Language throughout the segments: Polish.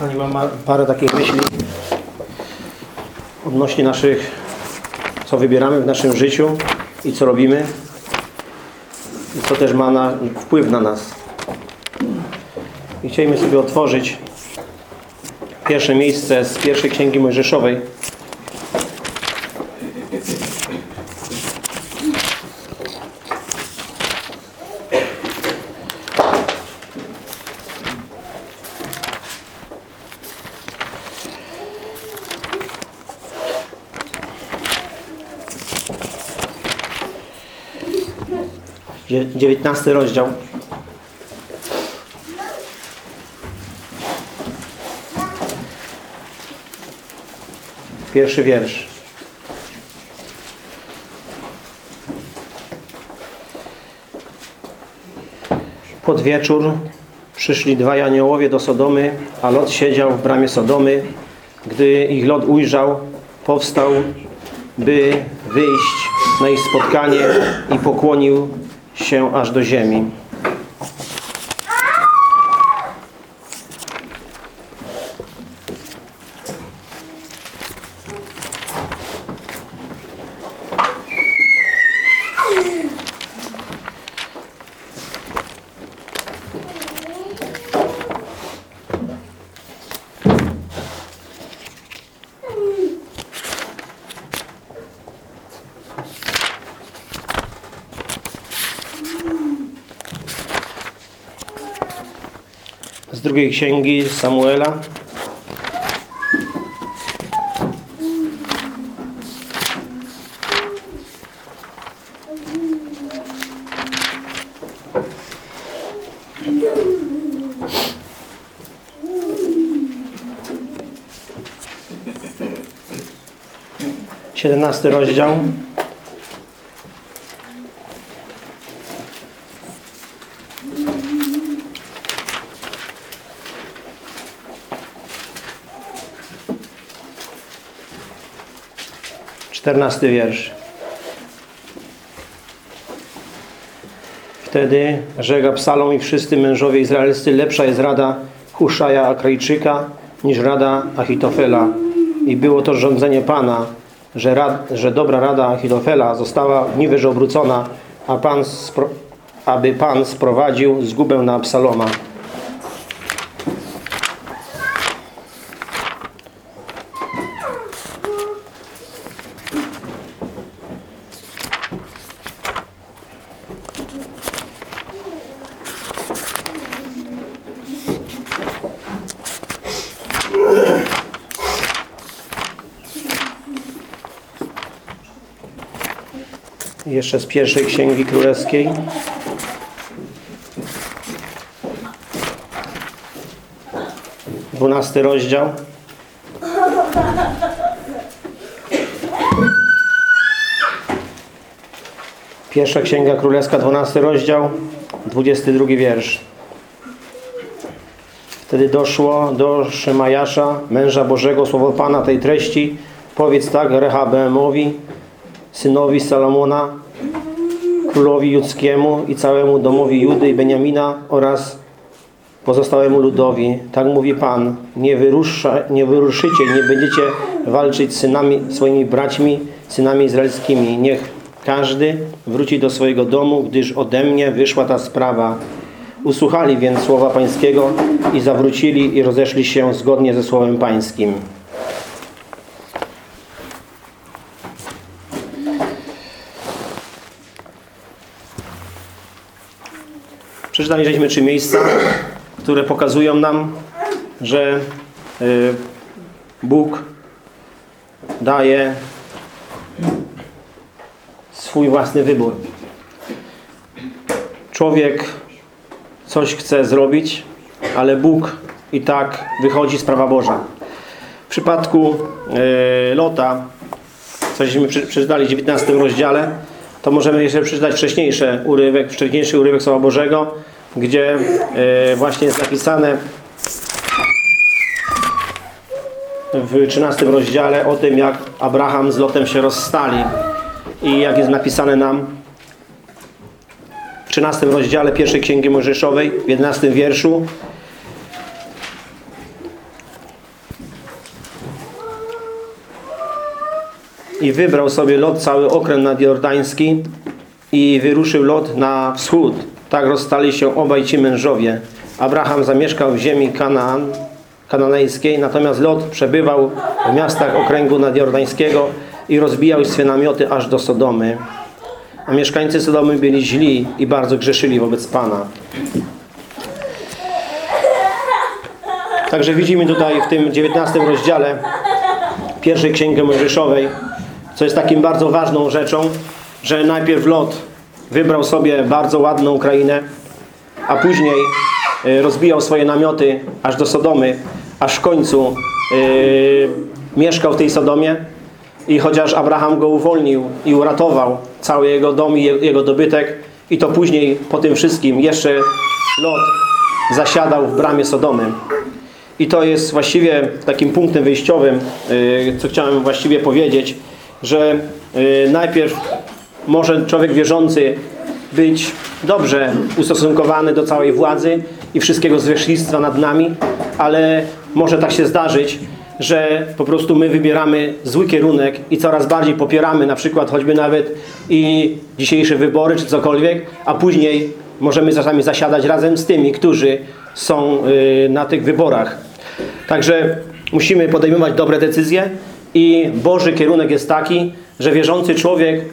Pani mam ma parę takich myśli odnośnie naszych, co wybieramy w naszym życiu i co robimy i co też ma na, wpływ na nas. I chcieliśmy sobie otworzyć pierwsze miejsce z pierwszej Księgi Mojżeszowej. 19 rozdział. Pierwszy wiersz. Pod wieczór przyszli dwaj aniołowie do Sodomy, a Lot siedział w bramie Sodomy. Gdy ich Lot ujrzał, powstał, by wyjść na ich spotkanie i pokłonił się aż do ziemi. Drugiej księgi Samuela. Siedemnasty rozdział. Czternasty wiersz. Wtedy rzekł Psalom i wszyscy mężowie izraelscy, lepsza jest rada Huszaja Akrajczyka niż rada Achitofela. I było to rządzenie Pana, że, rad, że dobra rada Achitofela została w obrócona, a Pan aby Pan sprowadził zgubę na Absaloma. I Jeszcze z pierwszej Księgi Królewskiej. Dwunasty rozdział. Pierwsza Księga Królewska, dwunasty rozdział, dwudziesty drugi wiersz. Wtedy doszło do Szymajasza, męża Bożego, słowo Pana tej treści. Powiedz tak Rehabeamowi, synowi Salomona, królowi judzkiemu i całemu domowi Judy i Beniamina oraz pozostałemu ludowi. Tak mówi Pan, nie, wyrusza, nie wyruszycie, nie będziecie walczyć z synami, swoimi braćmi, synami izraelskimi. Niech każdy wróci do swojego domu, gdyż ode mnie wyszła ta sprawa. Usłuchali więc słowa Pańskiego i zawrócili i rozeszli się zgodnie ze słowem Pańskim. Przeczytaliśmy trzy miejsca, które pokazują nam, że y, Bóg daje swój własny wybór. Człowiek coś chce zrobić, ale Bóg i tak wychodzi sprawa Boża. W przypadku y, Lota, cośmy przeczytali w 19 rozdziale, to możemy jeszcze przeczytać wcześniejszy urywek, wcześniejszy urywek Słowa Bożego, gdzie y, właśnie jest napisane w 13 rozdziale o tym, jak Abraham z Lotem się rozstali i jak jest napisane nam w 13 rozdziale pierwszej Księgi Mojżeszowej, w 11 wierszu i wybrał sobie Lot cały okręt nadjordański i wyruszył Lot na wschód. Tak rozstali się obaj ci mężowie. Abraham zamieszkał w ziemi Kanaan, kananejskiej, natomiast Lot przebywał w miastach okręgu nadjordańskiego i rozbijał swe namioty aż do Sodomy. A mieszkańcy Sodomy byli źli i bardzo grzeszyli wobec Pana. Także widzimy tutaj w tym 19 rozdziale pierwszej Księgi Mojżeszowej, co jest takim bardzo ważną rzeczą, że najpierw Lot wybrał sobie bardzo ładną krainę, a później y, rozbijał swoje namioty aż do Sodomy, aż w końcu y, mieszkał w tej Sodomie i chociaż Abraham go uwolnił i uratował cały jego dom i je- jego dobytek i to później po tym wszystkim jeszcze Lot zasiadał w bramie Sodomy. I to jest właściwie takim punktem wyjściowym, y, co chciałem właściwie powiedzieć, że y, najpierw może człowiek wierzący być dobrze ustosunkowany do całej władzy i wszystkiego zwierzchnictwa nad nami, ale może tak się zdarzyć, że po prostu my wybieramy zły kierunek i coraz bardziej popieramy na przykład choćby nawet i dzisiejsze wybory czy cokolwiek, a później możemy czasami zasiadać razem z tymi, którzy są y, na tych wyborach. Także musimy podejmować dobre decyzje i Boży kierunek jest taki, że wierzący człowiek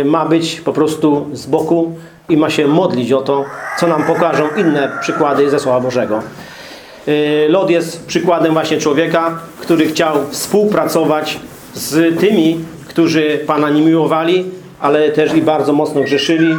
y, ma być po prostu z boku i ma się modlić o to, co nam pokażą inne przykłady ze Słowa Bożego. Y, Lot jest przykładem właśnie człowieka, który chciał współpracować z tymi, którzy Pana nie miłowali, ale też i bardzo mocno grzeszyli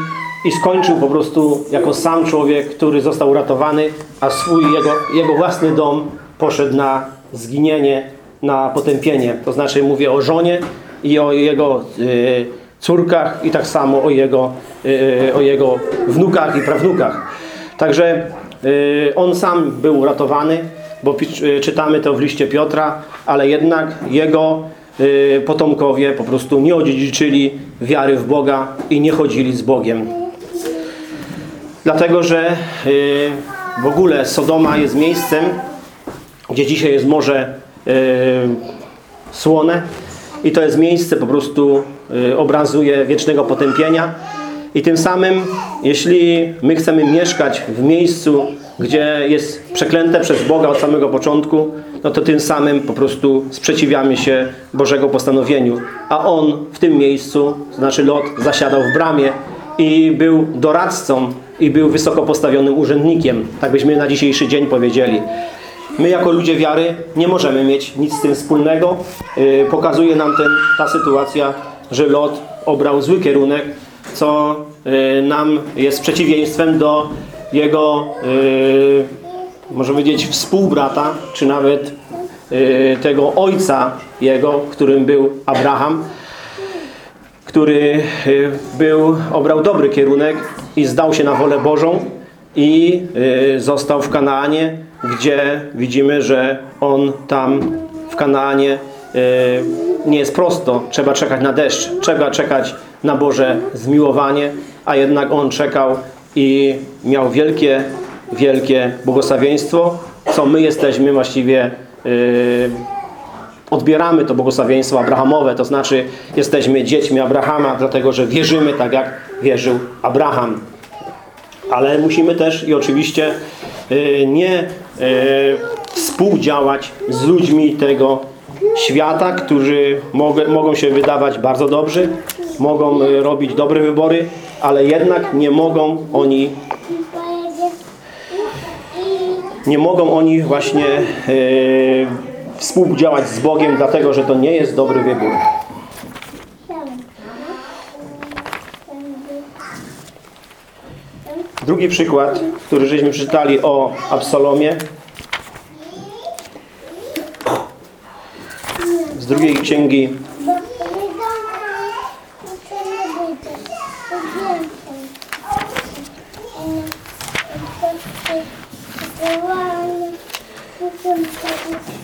i skończył po prostu jako sam człowiek, który został uratowany, a swój, jego, jego własny dom poszedł na zginienie, na potępienie. To znaczy mówię o żonie i o jego y, córkach i tak samo o jego, y, o jego wnukach i prawnukach. Także y, on sam był uratowany, bo y, czytamy to w liście Piotra, ale jednak jego y, potomkowie po prostu nie odziedziczyli wiary w Boga i nie chodzili z Bogiem. Dlatego, że y, w ogóle Sodoma jest miejscem, gdzie dzisiaj jest morze y, słone i to jest miejsce po prostu y, obrazuje wiecznego potępienia i tym samym jeśli my chcemy mieszkać w miejscu, gdzie jest przeklęte przez Boga od samego początku, no to tym samym po prostu sprzeciwiamy się Bożego postanowieniu. A On w tym miejscu, znaczy Lot, zasiadał w bramie i był doradcą i był wysoko postawionym urzędnikiem. Tak byśmy na dzisiejszy dzień powiedzieli. My jako ludzie wiary nie możemy mieć nic z tym wspólnego. Yy, pokazuje nam ten, ta sytuacja, że Lot obrał zły kierunek, co yy, nam jest przeciwieństwem do jego, yy, można powiedzieć, współbrata, czy nawet tego ojca jego, którym był Abraham, który y, był, obrał dobry kierunek i zdał się na wolę Bożą i y, został w Kanaanie, gdzie widzimy, że on tam w Kanaanie y, nie jest prosto. Trzeba czekać na deszcz, trzeba czekać na Boże zmiłowanie, a jednak on czekał i miał wielkie, wielkie błogosławieństwo, co my jesteśmy właściwie y, odbieramy to błogosławieństwo Abrahamowe, to znaczy jesteśmy dziećmi Abrahama, dlatego że wierzymy tak jak wierzył Abraham. Ale musimy też i oczywiście y, nie współdziałać z ludźmi tego świata, którzy mogę, mogą się wydawać bardzo dobrzy, mogą y, robić dobre wybory, ale jednak nie mogą oni nie mogą oni właśnie e, współdziałać z Bogiem, dlatego że to nie jest dobry wybór. Drugi przykład, który żeśmy przeczytali o Absalomie. Z drugiej księgi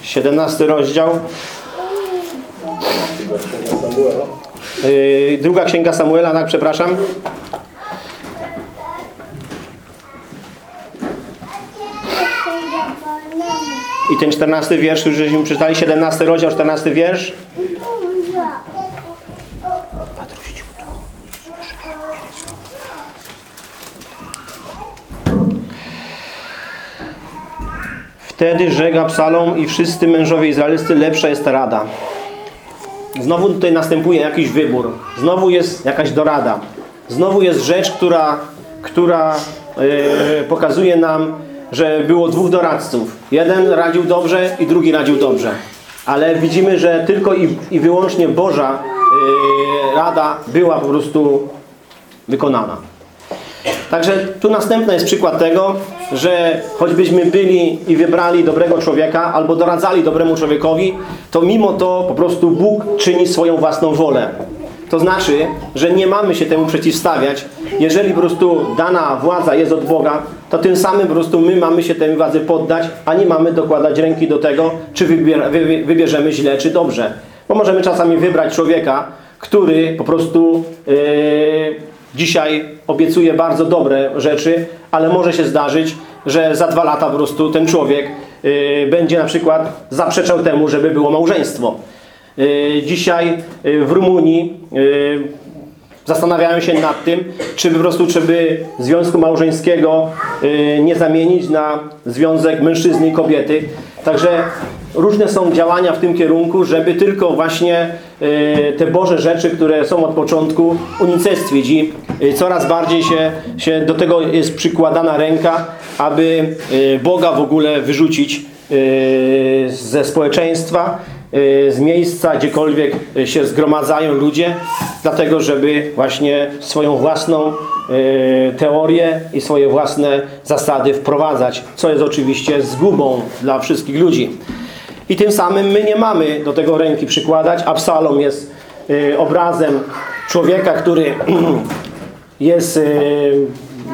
17 rozdział. Yy, druga księga Samuela, tak, przepraszam. I ten 14 wiersz, już żeśmy przeczytali, 17 rozdział, 14 wiersz. Wtedy rzeka Psalom i wszyscy mężowie izraelscy lepsza jest rada. Znowu tutaj następuje jakiś wybór. Znowu jest jakaś dorada. Znowu jest rzecz, która, która yy, pokazuje nam że było dwóch doradców. Jeden radził dobrze i drugi radził dobrze. Ale widzimy, że tylko i, i wyłącznie Boża yy, rada była po prostu wykonana. Także tu następny jest przykład tego, że choćbyśmy byli i wybrali dobrego człowieka albo doradzali dobremu człowiekowi, to mimo to po prostu Bóg czyni swoją własną wolę. To znaczy, że nie mamy się temu przeciwstawiać. Jeżeli po prostu dana władza jest od Boga, to tym samym po prostu my mamy się tej władzy poddać, a nie mamy dokładać ręki do tego, czy wybier wy wybierzemy źle, czy dobrze. Bo możemy czasami wybrać człowieka, który po prostu yy, dzisiaj obiecuje bardzo dobre rzeczy, ale może się zdarzyć, że za dwa lata po prostu ten człowiek yy, będzie na przykład zaprzeczał temu, żeby było małżeństwo. Yy, dzisiaj yy, w Rumunii yy, zastanawiają się nad tym, czy po prostu, czy by związku małżeńskiego nie zamienić na związek mężczyzny i kobiety. Także różne są działania w tym kierunku, żeby tylko właśnie te Boże rzeczy, które są od początku unicestwić i coraz bardziej się, się do tego jest przykładana ręka, aby Boga w ogóle wyrzucić ze społeczeństwa, z miejsca, gdziekolwiek się zgromadzają ludzie, dlatego żeby właśnie swoją własną teorię i swoje własne zasady wprowadzać, co jest oczywiście zgubą dla wszystkich ludzi. I tym samym my nie mamy do tego ręki przykładać. Absalom jest y, obrazem człowieka, który jest, y,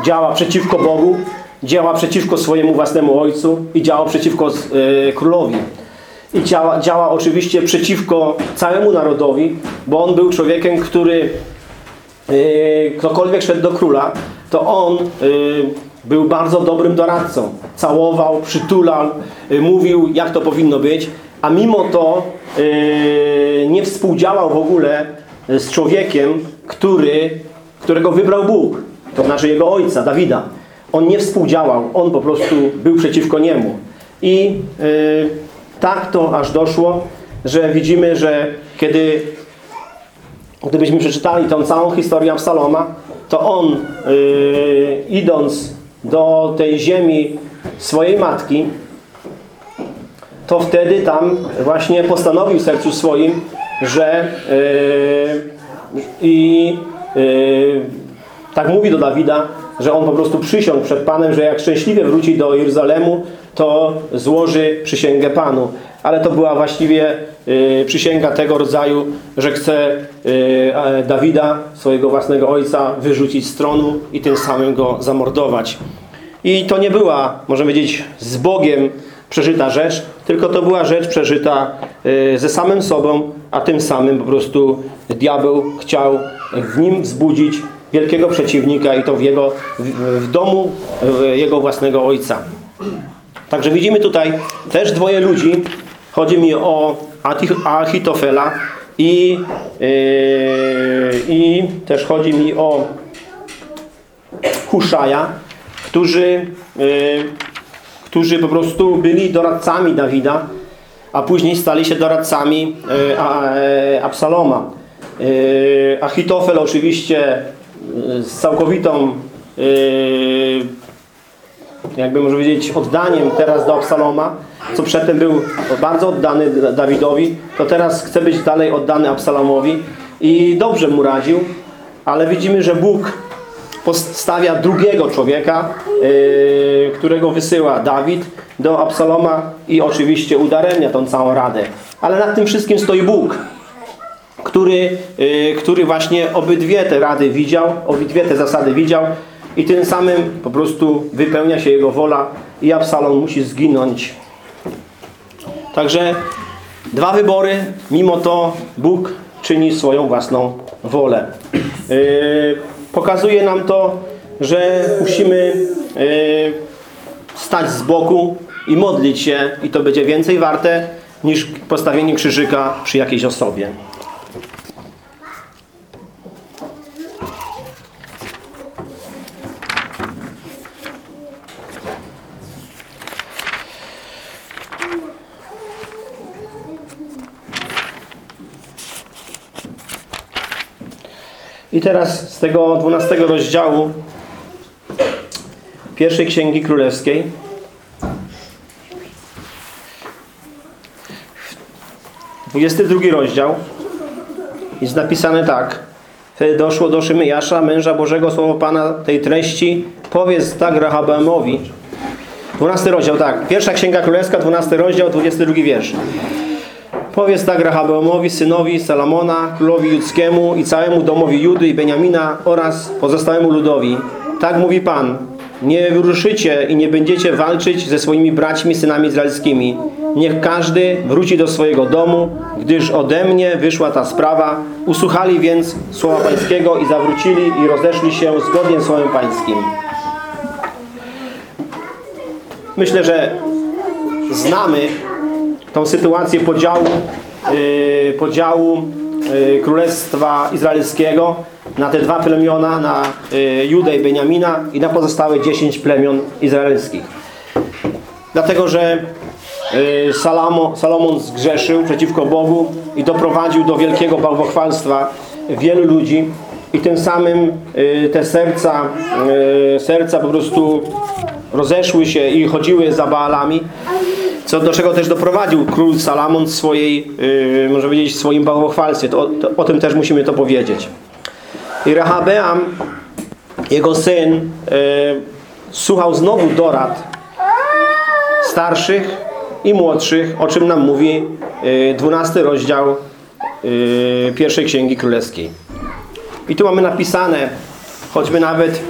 działa przeciwko Bogu, działa przeciwko swojemu własnemu ojcu i działa przeciwko y, królowi. I działa, działa oczywiście przeciwko całemu narodowi, bo on był człowiekiem, który y, ktokolwiek szedł do króla, to on y, był bardzo dobrym doradcą. Całował, przytulał, y, mówił jak to powinno być, a mimo to yy, nie współdziałał w ogóle z człowiekiem, który, którego wybrał Bóg. To znaczy jego ojca, Dawida. On nie współdziałał, on po prostu był przeciwko niemu. I yy, tak to aż doszło, że widzimy, że kiedy gdybyśmy przeczytali tą całą historię Absaloma, to on yy, idąc do tej ziemi swojej matki, to wtedy tam właśnie postanowił w sercu swoim, że yy, i yy, tak mówi do Dawida, że on po prostu przysiągł przed Panem, że jak szczęśliwie wróci do Jeruzalemu, to złoży przysięgę Panu. Ale to była właściwie yy, przysięga tego rodzaju, że chce yy, Dawida, swojego własnego ojca, wyrzucić z tronu i tym samym go zamordować. I to nie była, możemy powiedzieć, z Bogiem przeżyta rzecz, tylko to była rzecz przeżyta y, ze samym sobą, a tym samym po prostu diabeł chciał w nim wzbudzić wielkiego przeciwnika i to w, jego, w domu jego własnego ojca. Także widzimy tutaj też dwoje ludzi. Chodzi mi o Achitofela i, yy, i też chodzi mi o Huszaja, którzy, yy, którzy po prostu byli doradcami Dawida, a później stali się doradcami yy, Absaloma. Achitofel oczywiście z całkowitą jakby może powiedzieć oddaniem teraz do Absaloma, co przedtem był bardzo oddany Dawidowi, to teraz chce być dalej oddany Absalomowi i dobrze mu radził, ale widzimy, że Bóg postawia drugiego człowieka, yy, którego wysyła Dawid do Absaloma i oczywiście udaremnia tą całą radę. Ale nad tym wszystkim stoi Bóg, który, yy, który właśnie obydwie te rady widział, obydwie te zasady widział i tym samym po prostu wypełnia się jego wola i Absalom musi zginąć. Także dwa wybory, mimo to Bóg czyni swoją własną wolę. Yy, pokazuje nam to, że musimy yy, stać z boku i modlić się i to będzie więcej warte niż postawienie krzyżyka przy jakiejś osobie. I teraz z tego 12 rozdziału pierwszej Księgi Królewskiej Dwudziesty drugi rozdział jest napisane tak. Wtedy doszło do Szymyjasza, męża Bożego, słowo Pana tej treści. Powiedz tak Rehabeamowi. 12 rozdział, tak. Pierwsza Księga Królewska, 12 rozdział, 22 wiersz. Powiedz tak Rehabeamowi, synowi Salomona, królowi judzkiemu i całemu domowi Judy i Beniamina oraz pozostałemu ludowi. Tak mówi Pan. Nie wyruszycie i nie będziecie walczyć ze swoimi braćmi, synami izraelskimi. Niech każdy wróci do swojego domu, gdyż ode mnie wyszła ta sprawa. Usłuchali więc słowa Pańskiego i zawrócili i rozeszli się zgodnie z słowem Pańskim. Myślę, że znamy tą sytuację podziału, yy, podziału yy, Królestwa Izraelskiego na te dwa plemiona, na yy, Judę i Beniamina i na pozostałe 10 plemion izraelskich. Dlatego, że yy, Salamo, Salomon zgrzeszył przeciwko Bogu i doprowadził do wielkiego bałwochwalstwa wielu ludzi i tym samym yy, te serca, yy, serca po prostu rozeszły się i chodziły za Baalami, co do czego też doprowadził król Salamon w swojej, yy, powiedzieć, swoim bałwochwalstwie. To, to, o tym też musimy to powiedzieć. I Rehabeam, jego syn, yy, słuchał znowu dorad starszych i młodszych, o czym nam mówi yy, 12 rozdział yy, pierwszej Księgi Królewskiej. I tu mamy napisane, choćby nawet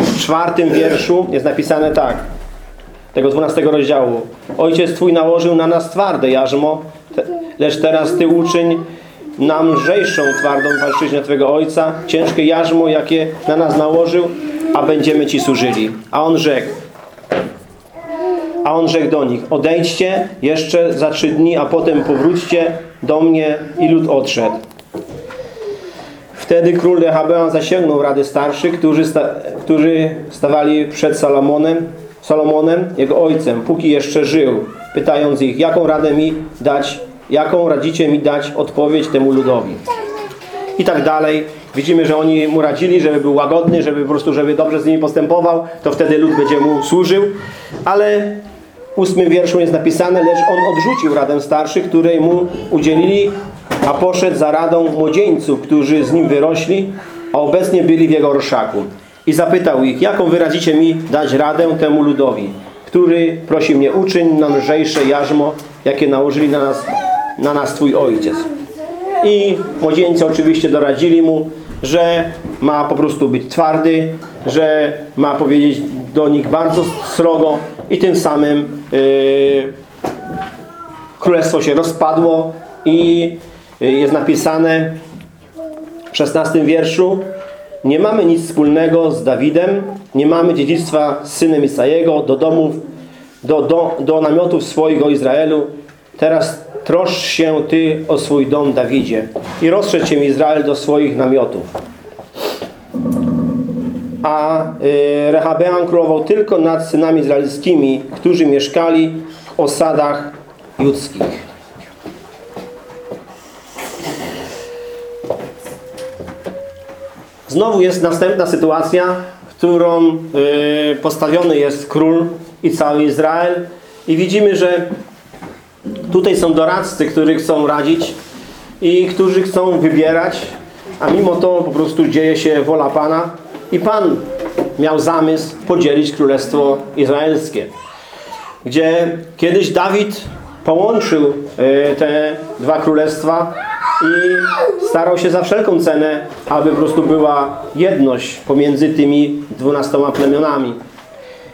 w czwartym wierszu jest napisane tak, tego 12 rozdziału. Ojciec Twój nałożył na nas twarde jarzmo, lecz teraz Ty uczyń nam lżejszą twardą walczyznę Twojego Ojca, ciężkie jarzmo, jakie na nas nałożył, a będziemy Ci służyli. A On rzekł, a On rzekł do nich, odejdźcie jeszcze za trzy dni, a potem powróćcie do mnie i lud odszedł. Wtedy król Rehabeam zasięgnął rady starszych, którzy, sta którzy stawali przed Salomonem, Salomonem, jego ojcem, póki jeszcze żył, pytając ich, jaką radę mi dać, jaką radzicie mi dać odpowiedź temu ludowi. I tak dalej. Widzimy, że oni mu radzili, żeby był łagodny, żeby po prostu, żeby dobrze z nimi postępował, to wtedy lud będzie mu służył. Ale w ósmym wierszu jest napisane, lecz on odrzucił radę starszych, której mu udzielili, a poszedł za radą młodzieńców, którzy z nim wyrośli, a obecnie byli w jego orszaku. I zapytał ich, jaką wyrazicie mi dać radę temu ludowi, który prosi mnie, uczyń nam lżejsze jarzmo, jakie nałożyli na nas, na nas Twój ojciec. I młodzieńcy oczywiście doradzili mu, że ma po prostu być twardy, że ma powiedzieć do nich bardzo srogo i tym samym yy, królestwo się rozpadło i jest napisane w 16 wierszu nie mamy nic wspólnego z Dawidem, nie mamy dziedzictwa z synem Isajego do domów, do, do, do namiotów swoich o Izraelu. Teraz troszcz się Ty o swój dom Dawidzie i rozszedł się Izrael do swoich namiotów. A y, Rehabeam królował tylko nad synami izraelskimi, którzy mieszkali w osadach judzkich. Znowu jest następna sytuacja, w którą y, postawiony jest król i cały Izrael. I widzimy, że tutaj są doradcy, którzy chcą radzić i którzy chcą wybierać, a mimo to po prostu dzieje się wola Pana. I Pan miał zamysł podzielić Królestwo Izraelskie. Gdzie kiedyś Dawid połączył y, te dwa królestwa i starał się za wszelką cenę, aby po prostu była jedność pomiędzy tymi dwunastoma plemionami.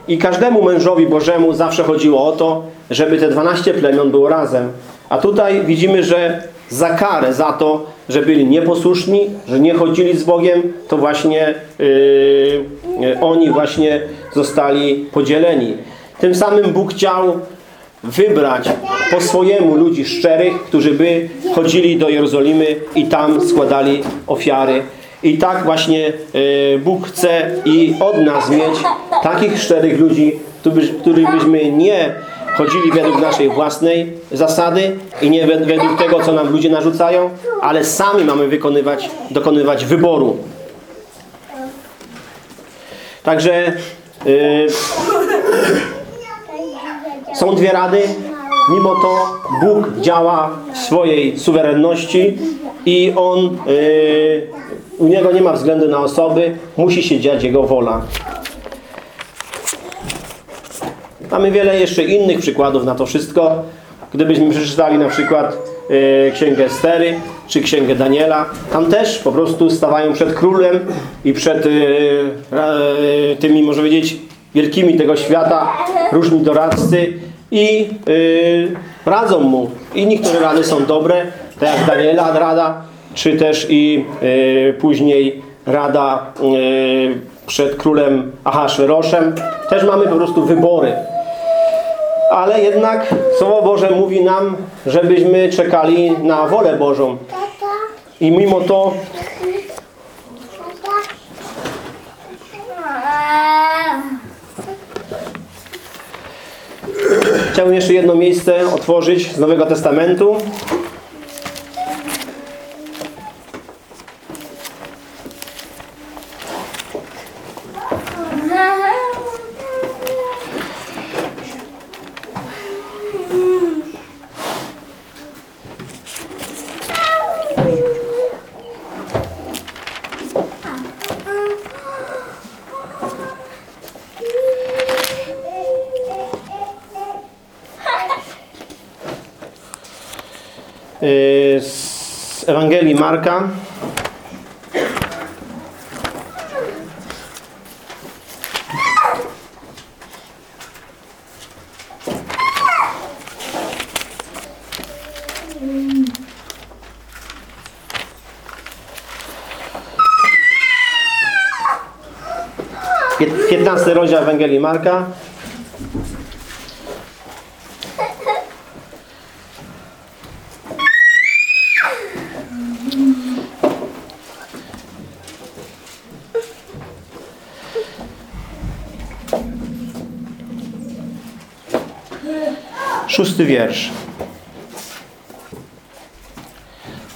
I każdemu mężowi Bożemu zawsze chodziło o to, żeby te 12 plemion było razem. A tutaj widzimy, że za karę, za to, że byli nieposłuszni, że nie chodzili z Bogiem, to właśnie yy, oni właśnie zostali podzieleni. Tym samym Bóg chciał wybrać po swojemu ludzi szczerych, którzy by chodzili do Jerozolimy i tam składali ofiary. I tak właśnie y, Bóg chce i od nas mieć takich szczerych ludzi, których byśmy nie chodzili według naszej własnej zasady i nie według tego, co nam ludzie narzucają, ale sami mamy wykonywać, dokonywać wyboru. Także y, są dwie rady. Mimo to Bóg działa w swojej suwerenności i On, y, u Niego nie ma względu na osoby, musi się dziać Jego wola. Mamy wiele jeszcze innych przykładów na to wszystko. Gdybyśmy przeczytali na przykład e, Księgę Estery czy Księgę Daniela, tam też po prostu stawają przed królem i przed e, e, tymi, można powiedzieć, wielkimi tego świata, różni doradcy i e, radzą mu. I niektóre rady są dobre, tak jak Daniela rada, czy też i e, później rada e, przed królem Ahasveroszem. Też mamy po prostu wybory. Ale jednak Słowo Boże mówi nam, żebyśmy czekali na wolę Bożą. I mimo to chciałbym jeszcze jedno miejsce otworzyć z Nowego Testamentu. Ewangelii Marka. Pię- 15 rozdział Ewangelii Marka. Szósty wiersz.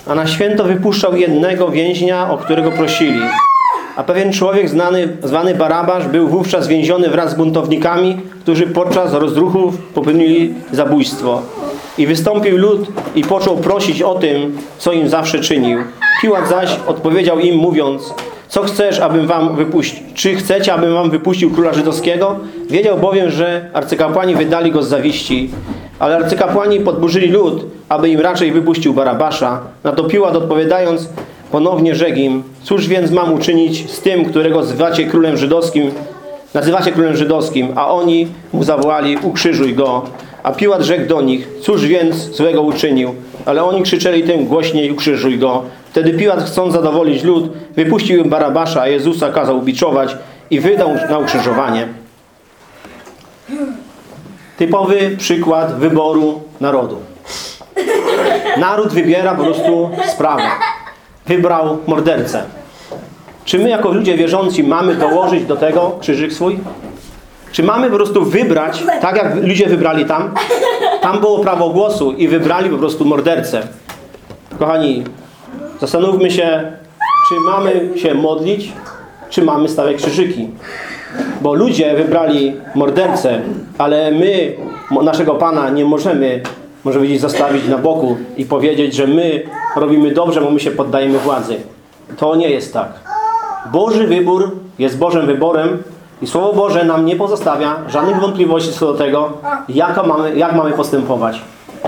A na święto wypuszczał jednego więźnia, o którego prosili. A pewien człowiek znany, zwany Barabasz był wówczas więziony wraz z buntownikami, którzy podczas rozruchów popełnili zabójstwo. I wystąpił lud i począł prosić o tym, co im zawsze czynił. Piłat zaś odpowiedział im mówiąc, co chcesz, abym wam wypuścił? Czy chcecie, abym wam wypuścił króla żydowskiego? Wiedział bowiem, że arcykapłani wydali go z zawiści. Ale arcykapłani podburzyli lud, aby im raczej wypuścił Barabasza. Na to Piłat odpowiadając, ponownie rzekł im, cóż więc mam uczynić z tym, którego zwacie królem żydowskim, nazywacie królem żydowskim, a oni mu zawołali, ukrzyżuj go. A Piłat rzekł do nich, cóż więc złego uczynił? Ale oni krzyczeli tym głośniej, ukrzyżuj go. Wtedy Piłat, chcąc zadowolić lud, wypuścił im Barabasza, a Jezusa kazał ubiczować i wydał na ukrzyżowanie. Typowy przykład wyboru narodu. Naród wybiera po prostu sprawę. Wybrał mordercę. Czy my jako ludzie wierzący mamy dołożyć do tego krzyżyk swój? Czy mamy po prostu wybrać, tak jak ludzie wybrali tam? Tam było prawo głosu i wybrali po prostu mordercę. Kochani, zastanówmy się, czy mamy się modlić, czy mamy stawiać krzyżyki. Bo ludzie wybrali mordercę, ale my naszego Pana nie możemy, może powiedzieć, zostawić na boku i powiedzieć, że my robimy dobrze, bo my się poddajemy władzy. To nie jest tak. Boży wybór jest Bożym wyborem i Słowo Boże nam nie pozostawia żadnych wątpliwości co do tego, jaka mamy, jak mamy postępować.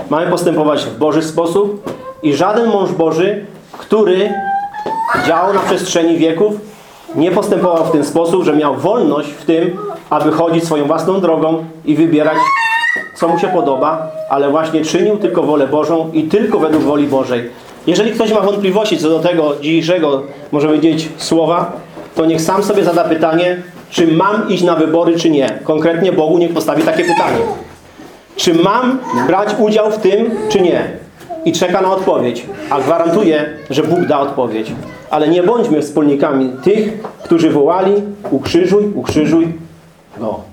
Mamy postępować w Boży sposób i żaden mąż Boży, który działał na przestrzeni wieków, nie postępował w ten sposób, że miał wolność w tym, aby chodzić swoją własną drogą i wybierać, co mu się podoba, ale właśnie czynił tylko wolę Bożą i tylko według woli Bożej. Jeżeli ktoś ma wątpliwości co do tego dzisiejszego, może powiedzieć, słowa, to niech sam sobie zada pytanie, czy mam iść na wybory, czy nie. Konkretnie Bogu niech postawi takie pytanie. Czy mam brać udział w tym, czy nie? I czeka na odpowiedź. A gwarantuję, że Bóg da odpowiedź ale nie bądźmy wspólnikami tych, którzy wołali ukrzyżuj, ukrzyżuj go. No.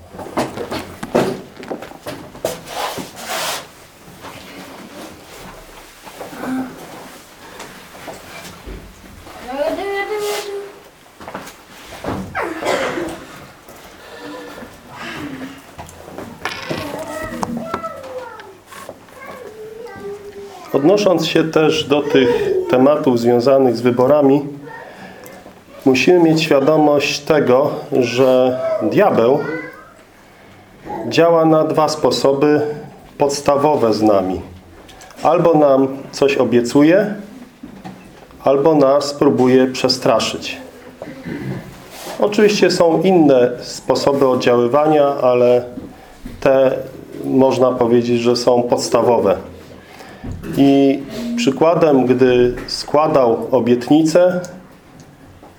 Odnosząc się też do tych tematów związanych z wyborami, musimy mieć świadomość tego, że diabeł działa na dwa sposoby podstawowe z nami. Albo nam coś obiecuje, albo nas próbuje przestraszyć. Oczywiście są inne sposoby oddziaływania, ale te można powiedzieć, że są podstawowe. I przykładem, gdy składał obietnicę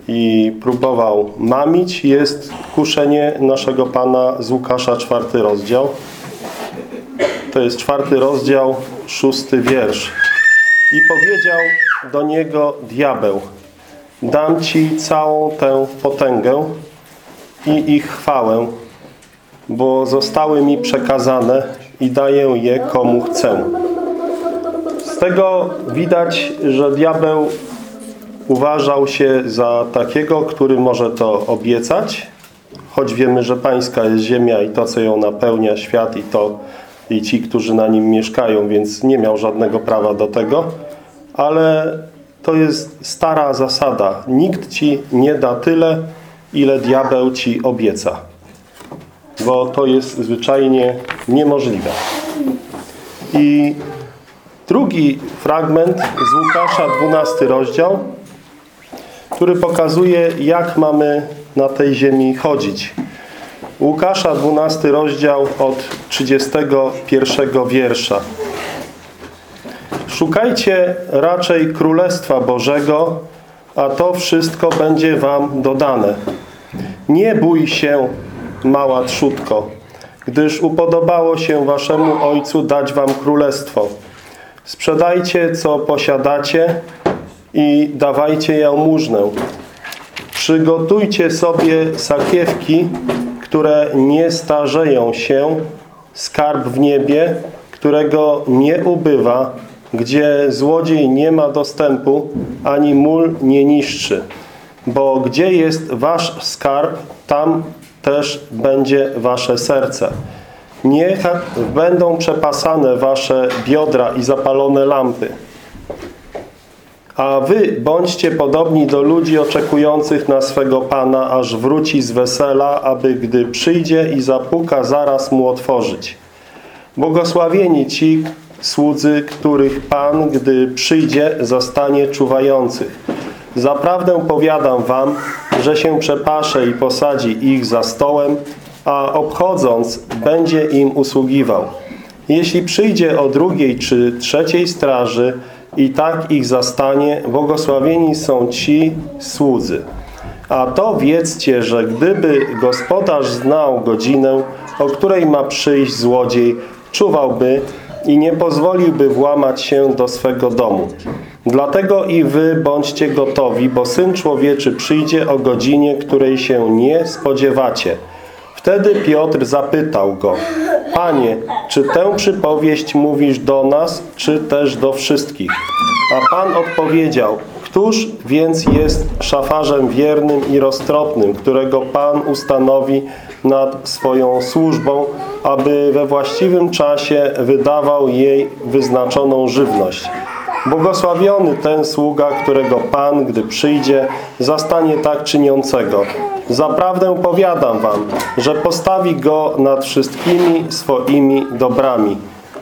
i próbował mamić, jest kuszenie naszego Pana z Łukasza, czwarty rozdział. To jest czwarty rozdział, szósty wiersz. I powiedział do niego diabeł, dam Ci całą tę potęgę i ich chwałę, bo zostały mi przekazane i daję je komu chcę. Tego widać, że diabeł uważał się za takiego, który może to obiecać, choć wiemy, że pańska jest ziemia i to, co ją napełnia, świat i to i ci, którzy na nim mieszkają, więc nie miał żadnego prawa do tego, ale to jest stara zasada. Nikt ci nie da tyle, ile diabeł ci obieca. Bo to jest zwyczajnie niemożliwe. I drugi fragment z Łukasza, 12 rozdział, który pokazuje, jak mamy na tej ziemi chodzić. Łukasza, 12 rozdział od 31 wiersza. Szukajcie raczej Królestwa Bożego, a to wszystko będzie wam dodane. Nie bój się, mała trzutko, gdyż upodobało się waszemu Ojcu dać wam Królestwo. Sprzedajcie, co posiadacie i dawajcie jałmużnę. Przygotujcie sobie sakiewki, które nie starzeją się, skarb w niebie, którego nie ubywa, gdzie złodziej nie ma dostępu, ani mól nie niszczy. Bo gdzie jest wasz skarb, tam też będzie wasze serce. Niech będą przepasane wasze biodra i zapalone lampy. A wy bądźcie podobni do ludzi oczekujących na swego Pana, aż wróci z wesela, aby gdy przyjdzie i zapuka, zaraz mu otworzyć. Błogosławieni ci słudzy, których Pan, gdy przyjdzie, zastanie czuwających. Zaprawdę powiadam wam, że się przepasze i posadzi ich za stołem, a obchodząc będzie im usługiwał. Jeśli przyjdzie o drugiej czy trzeciej straży i tak ich zastanie, błogosławieni są ci słudzy. A to wiedzcie, że gdyby gospodarz znał godzinę, o której ma przyjść złodziej, czuwałby i nie pozwoliłby włamać się do swego domu. Dlatego i wy bądźcie gotowi, bo Syn Człowieczy przyjdzie o godzinie, której się nie spodziewacie. Wtedy Piotr zapytał go, Panie, czy tę przypowieść mówisz do nas, czy też do wszystkich? A Pan odpowiedział, Któż więc jest szafarzem wiernym i roztropnym, którego Pan ustanowi nad swoją służbą, aby we właściwym czasie wydawał jej wyznaczoną żywność? Błogosławiony ten sługa, którego Pan, gdy przyjdzie, zastanie tak czyniącego. Zaprawdę powiadam wam, że postawi go nad wszystkimi swoimi dobrami.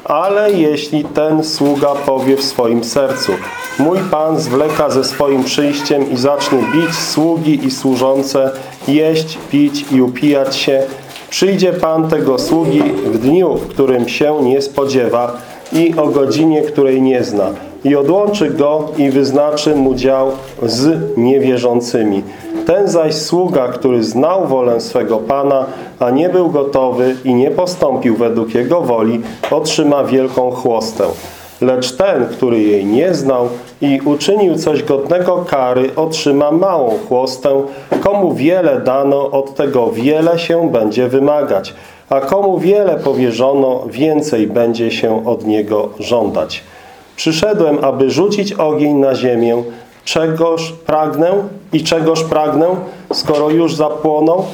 Ale jeśli ten sługa powie w swoim sercu, mój Pan zwleka ze swoim przyjściem i zacznie bić sługi i służące, jeść, pić i upijać się, przyjdzie Pan tego sługi w dniu, w którym się nie spodziewa i o godzinie, której nie zna i odłączy go i wyznaczy mu dział z niewierzącymi. Ten zaś sługa, który znał wolę swego Pana, a nie był gotowy i nie postąpił według jego woli, otrzyma wielką chłostę. Lecz ten, który jej nie znał i uczynił coś godnego kary, otrzyma małą chłostę. Komu wiele dano, od tego wiele się będzie wymagać, a komu wiele powierzono, więcej będzie się od niego żądać. Przyszedłem, aby rzucić ogień na ziemię. Czegoż pragnę i czegoż pragnę, skoro już zapłonął?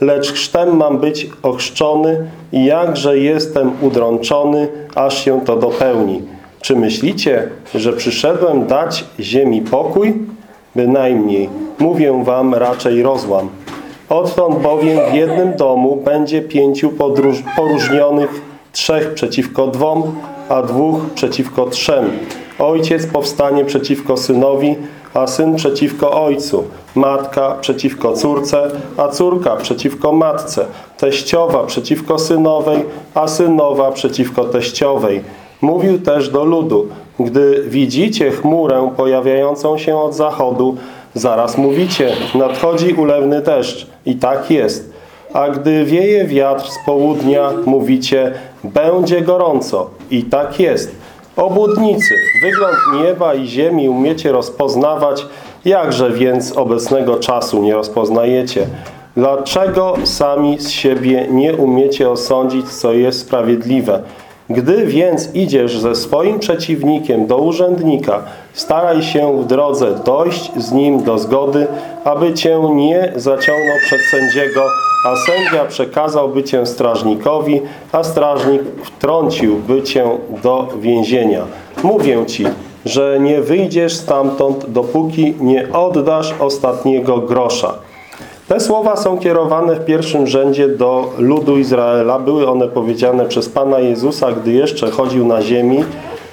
Lecz chrztem mam być ochrzczony i jakże jestem udrączony, aż się to dopełni. Czy myślicie, że przyszedłem dać ziemi pokój? Bynajmniej, mówię wam raczej rozłam. Odtąd bowiem w jednym domu będzie pięciu poróżnionych, trzech przeciwko dwom, a dwóch przeciwko trzem. Ojciec powstanie przeciwko synowi, a syn przeciwko ojcu, matka przeciwko córce, a córka przeciwko matce, teściowa przeciwko synowej, a synowa przeciwko teściowej. Mówił też do ludu, gdy widzicie chmurę pojawiającą się od zachodu, zaraz mówicie, nadchodzi ulewny deszcz. I tak jest. A gdy wieje wiatr z południa, mówicie, będzie gorąco. I tak jest. Obłudnicy, wygląd nieba i ziemi umiecie rozpoznawać, jakże więc obecnego czasu nie rozpoznajecie? Dlaczego sami z siebie nie umiecie osądzić, co jest sprawiedliwe? Gdy więc idziesz ze swoim przeciwnikiem do urzędnika, staraj się w drodze dojść z nim do zgody, aby cię nie zaciągnął przed sędziego, a sędzia przekazałby cię strażnikowi, a strażnik wtrąciłby cię do więzienia. Mówię ci, że nie wyjdziesz stamtąd, dopóki nie oddasz ostatniego grosza. Te słowa są kierowane w pierwszym rzędzie do ludu Izraela. Były one powiedziane przez Pana Jezusa, gdy jeszcze chodził na ziemi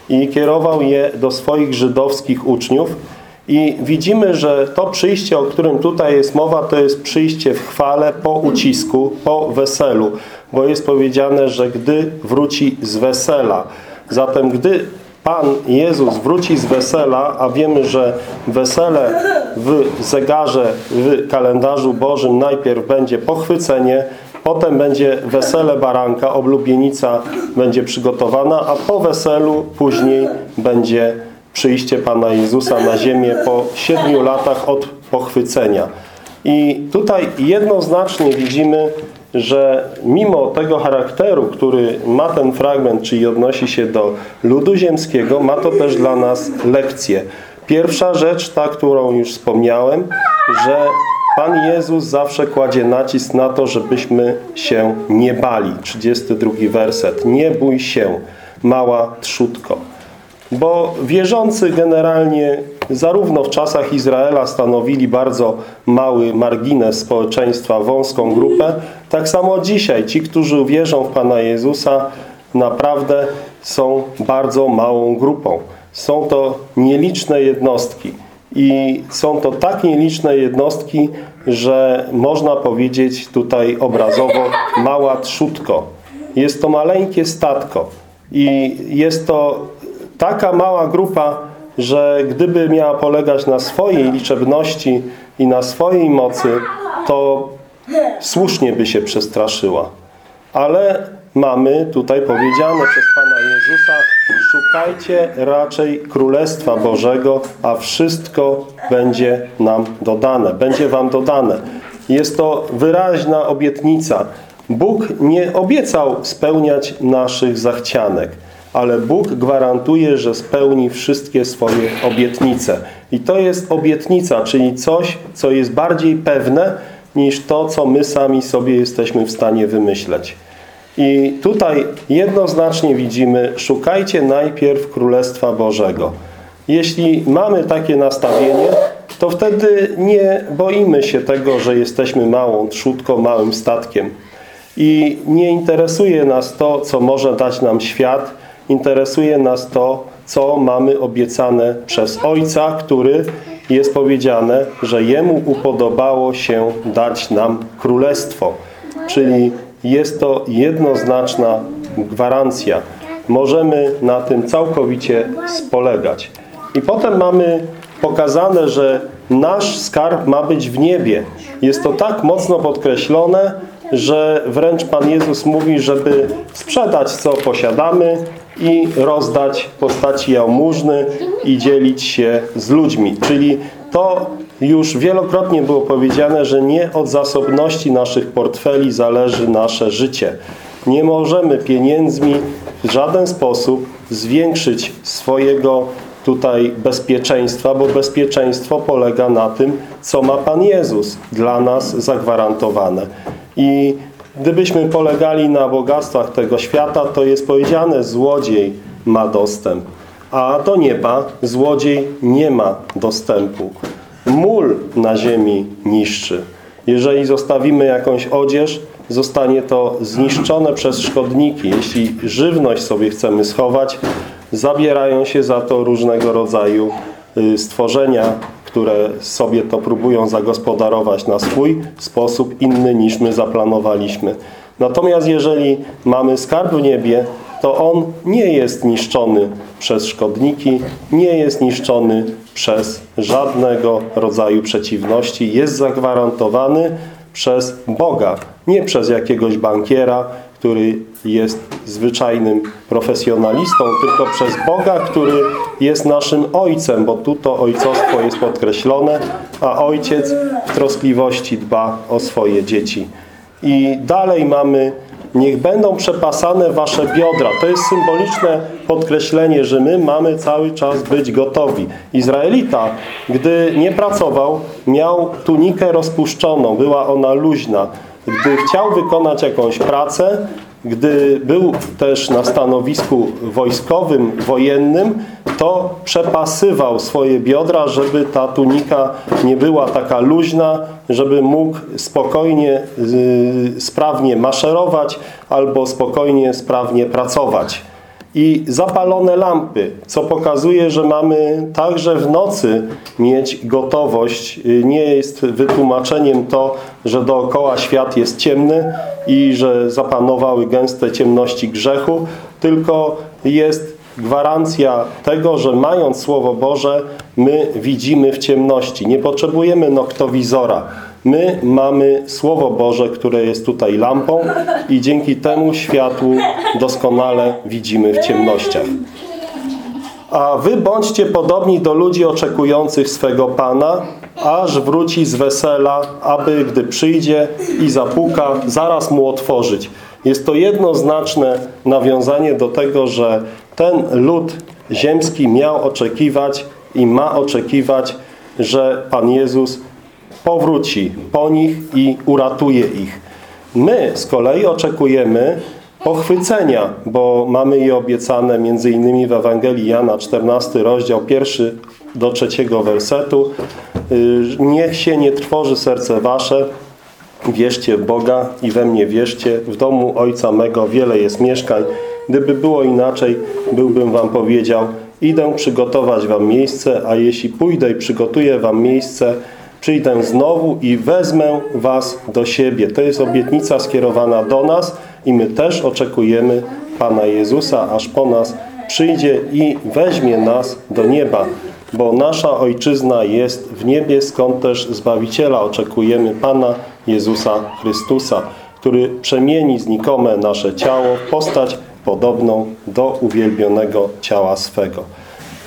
i kierował je do swoich żydowskich uczniów. I widzimy, że to przyjście, o którym tutaj jest mowa, to jest przyjście w chwale po ucisku, po weselu. Bo jest powiedziane, że gdy wróci z wesela. Zatem gdy Pan Jezus wróci z wesela, a wiemy, że wesele w zegarze, w kalendarzu Bożym najpierw będzie pochwycenie, potem będzie wesele baranka, oblubienica będzie przygotowana, a po weselu później będzie przyjście Pana Jezusa na ziemię po siedmiu latach od pochwycenia. I tutaj jednoznacznie widzimy, że mimo tego charakteru, który ma ten fragment, czyli odnosi się do ludu ziemskiego, ma to też dla nas lekcję. Pierwsza rzecz, ta, którą już wspomniałem, że Pan Jezus zawsze kładzie nacisk na to, żebyśmy się nie bali. 32 werset. Nie bój się, mała trzutko. Bo wierzący generalnie zarówno w czasach Izraela stanowili bardzo mały margines społeczeństwa, wąską grupę, tak samo dzisiaj ci, którzy wierzą w Pana Jezusa naprawdę są bardzo małą grupą. Są to nieliczne jednostki i są to tak nieliczne jednostki, że można powiedzieć tutaj obrazowo mała trzutko. Jest to maleńkie statko i jest to taka mała grupa, że gdyby miała polegać na swojej liczebności i na swojej mocy, to słusznie by się przestraszyła. Ale mamy tutaj powiedziane przez Pana Jezusa szukajcie raczej Królestwa Bożego, a wszystko będzie nam dodane. Będzie wam dodane. Jest to wyraźna obietnica. Bóg nie obiecał spełniać naszych zachcianek ale Bóg gwarantuje, że spełni wszystkie swoje obietnice. I to jest obietnica, czyli coś, co jest bardziej pewne niż to, co my sami sobie jesteśmy w stanie wymyśleć. I tutaj jednoznacznie widzimy, szukajcie najpierw Królestwa Bożego. Jeśli mamy takie nastawienie, to wtedy nie boimy się tego, że jesteśmy małą trzutką, małym statkiem. I nie interesuje nas to, co może dać nam świat, interesuje nas to, co mamy obiecane przez Ojca, który jest powiedziane, że Jemu upodobało się dać nam królestwo. Czyli jest to jednoznaczna gwarancja. Możemy na tym całkowicie spolegać. I potem mamy pokazane, że nasz skarb ma być w niebie. Jest to tak mocno podkreślone, że wręcz Pan Jezus mówi, żeby sprzedać co posiadamy i rozdać postaci jałmużny i dzielić się z ludźmi. Czyli to już wielokrotnie było powiedziane, że nie od zasobności naszych portfeli zależy nasze życie. Nie możemy pieniędzmi w żaden sposób zwiększyć swojego tutaj bezpieczeństwa, bo bezpieczeństwo polega na tym, co ma Pan Jezus dla nas zagwarantowane. I gdybyśmy polegali na bogactwach tego świata, to jest powiedziane, złodziej ma dostęp. a do nieba złodziej nie ma dostępu. Mól na ziemi niszczy. Jeżeli zostawimy jakąś odzież, zostanie to zniszczone przez szkodniki. Jeśli żywność sobie chcemy schować, zabierają się za to różnego rodzaju y, stworzenia, które sobie to próbują zagospodarować na swój sposób inny niż my zaplanowaliśmy. Natomiast jeżeli mamy skarb w niebie, to on nie jest niszczony przez szkodniki, nie jest niszczony przez żadnego rodzaju przeciwności. Jest zagwarantowany przez Boga, nie przez jakiegoś bankiera, który jest zwyczajnym profesjonalistą, tylko przez Boga, który jest naszym Ojcem, bo tu to ojcostwo jest podkreślone, a Ojciec w troskliwości dba o swoje dzieci. I dalej mamy Niech będą przepasane wasze biodra. To jest symboliczne podkreślenie, że my mamy cały czas być gotowi. Izraelita, gdy nie pracował, miał tunikę rozpuszczoną, była ona luźna. Gdy chciał wykonać jakąś pracę, gdy był też na stanowisku wojskowym, wojennym, to przepasywał swoje biodra, żeby ta tunika nie była taka luźna, żeby mógł spokojnie, yy, sprawnie maszerować albo spokojnie, sprawnie pracować. I zapalone lampy, co pokazuje, że mamy także w nocy mieć gotowość. Yy, Nie jest wytłumaczeniem to, że dookoła świat jest ciemny i że zapanowały gęste ciemności grzechu, tylko jest gwarancja tego, że mając Słowo Boże, my widzimy w ciemności. Nie potrzebujemy noktowizora. My mamy Słowo Boże, które jest tutaj lampą i dzięki temu światłu doskonale widzimy w ciemnościach. A wy bądźcie podobni do ludzi oczekujących swego Pana, aż wróci z wesela, aby gdy przyjdzie i zapuka, zaraz mu otworzyć. Jest to jednoznaczne nawiązanie do tego, że ten lud ziemski miał oczekiwać i ma oczekiwać, że Pan Jezus powróci po nich i uratuje ich. My z kolei oczekujemy pochwycenia, bo mamy je obiecane innymi w Ewangelii Jana 14 rozdział pierwszy do trzeciego wersetu. Y, Niech się nie trwoży serce wasze, wierzcie w Boga i we mnie wierzcie. W domu Ojca mego wiele jest mieszkań. Gdyby było inaczej, byłbym wam powiedział, idę przygotować wam miejsce, a jeśli pójdę i przygotuję wam miejsce, przyjdę znowu i wezmę was do siebie. To jest obietnica skierowana do nas i my też oczekujemy Pana Jezusa, aż po nas przyjdzie i weźmie nas do nieba, bo nasza Ojczyzna jest w niebie, skąd też Zbawiciela oczekujemy Pana Jezusa Chrystusa, który przemieni znikome nasze ciało w postać podobną do uwielbionego ciała swego.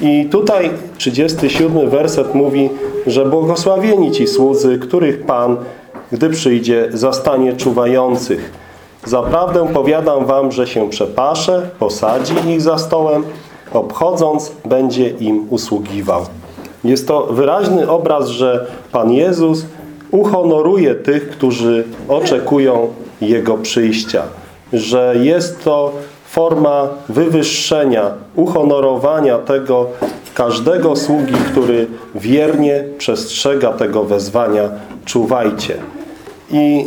I tutaj 37 werset mówi, że błogosławieni ci słudzy, których Pan, gdy przyjdzie, zastanie czuwających. Zaprawdę powiadam wam, że się przepasze, posadzi ich za stołem, obchodząc będzie im usługiwał. Jest to wyraźny obraz, że Pan Jezus uhonoruje tych, którzy oczekują Jego przyjścia. Że jest to forma wywyższenia, uhonorowania tego każdego sługi, który wiernie przestrzega tego wezwania czuwajcie. I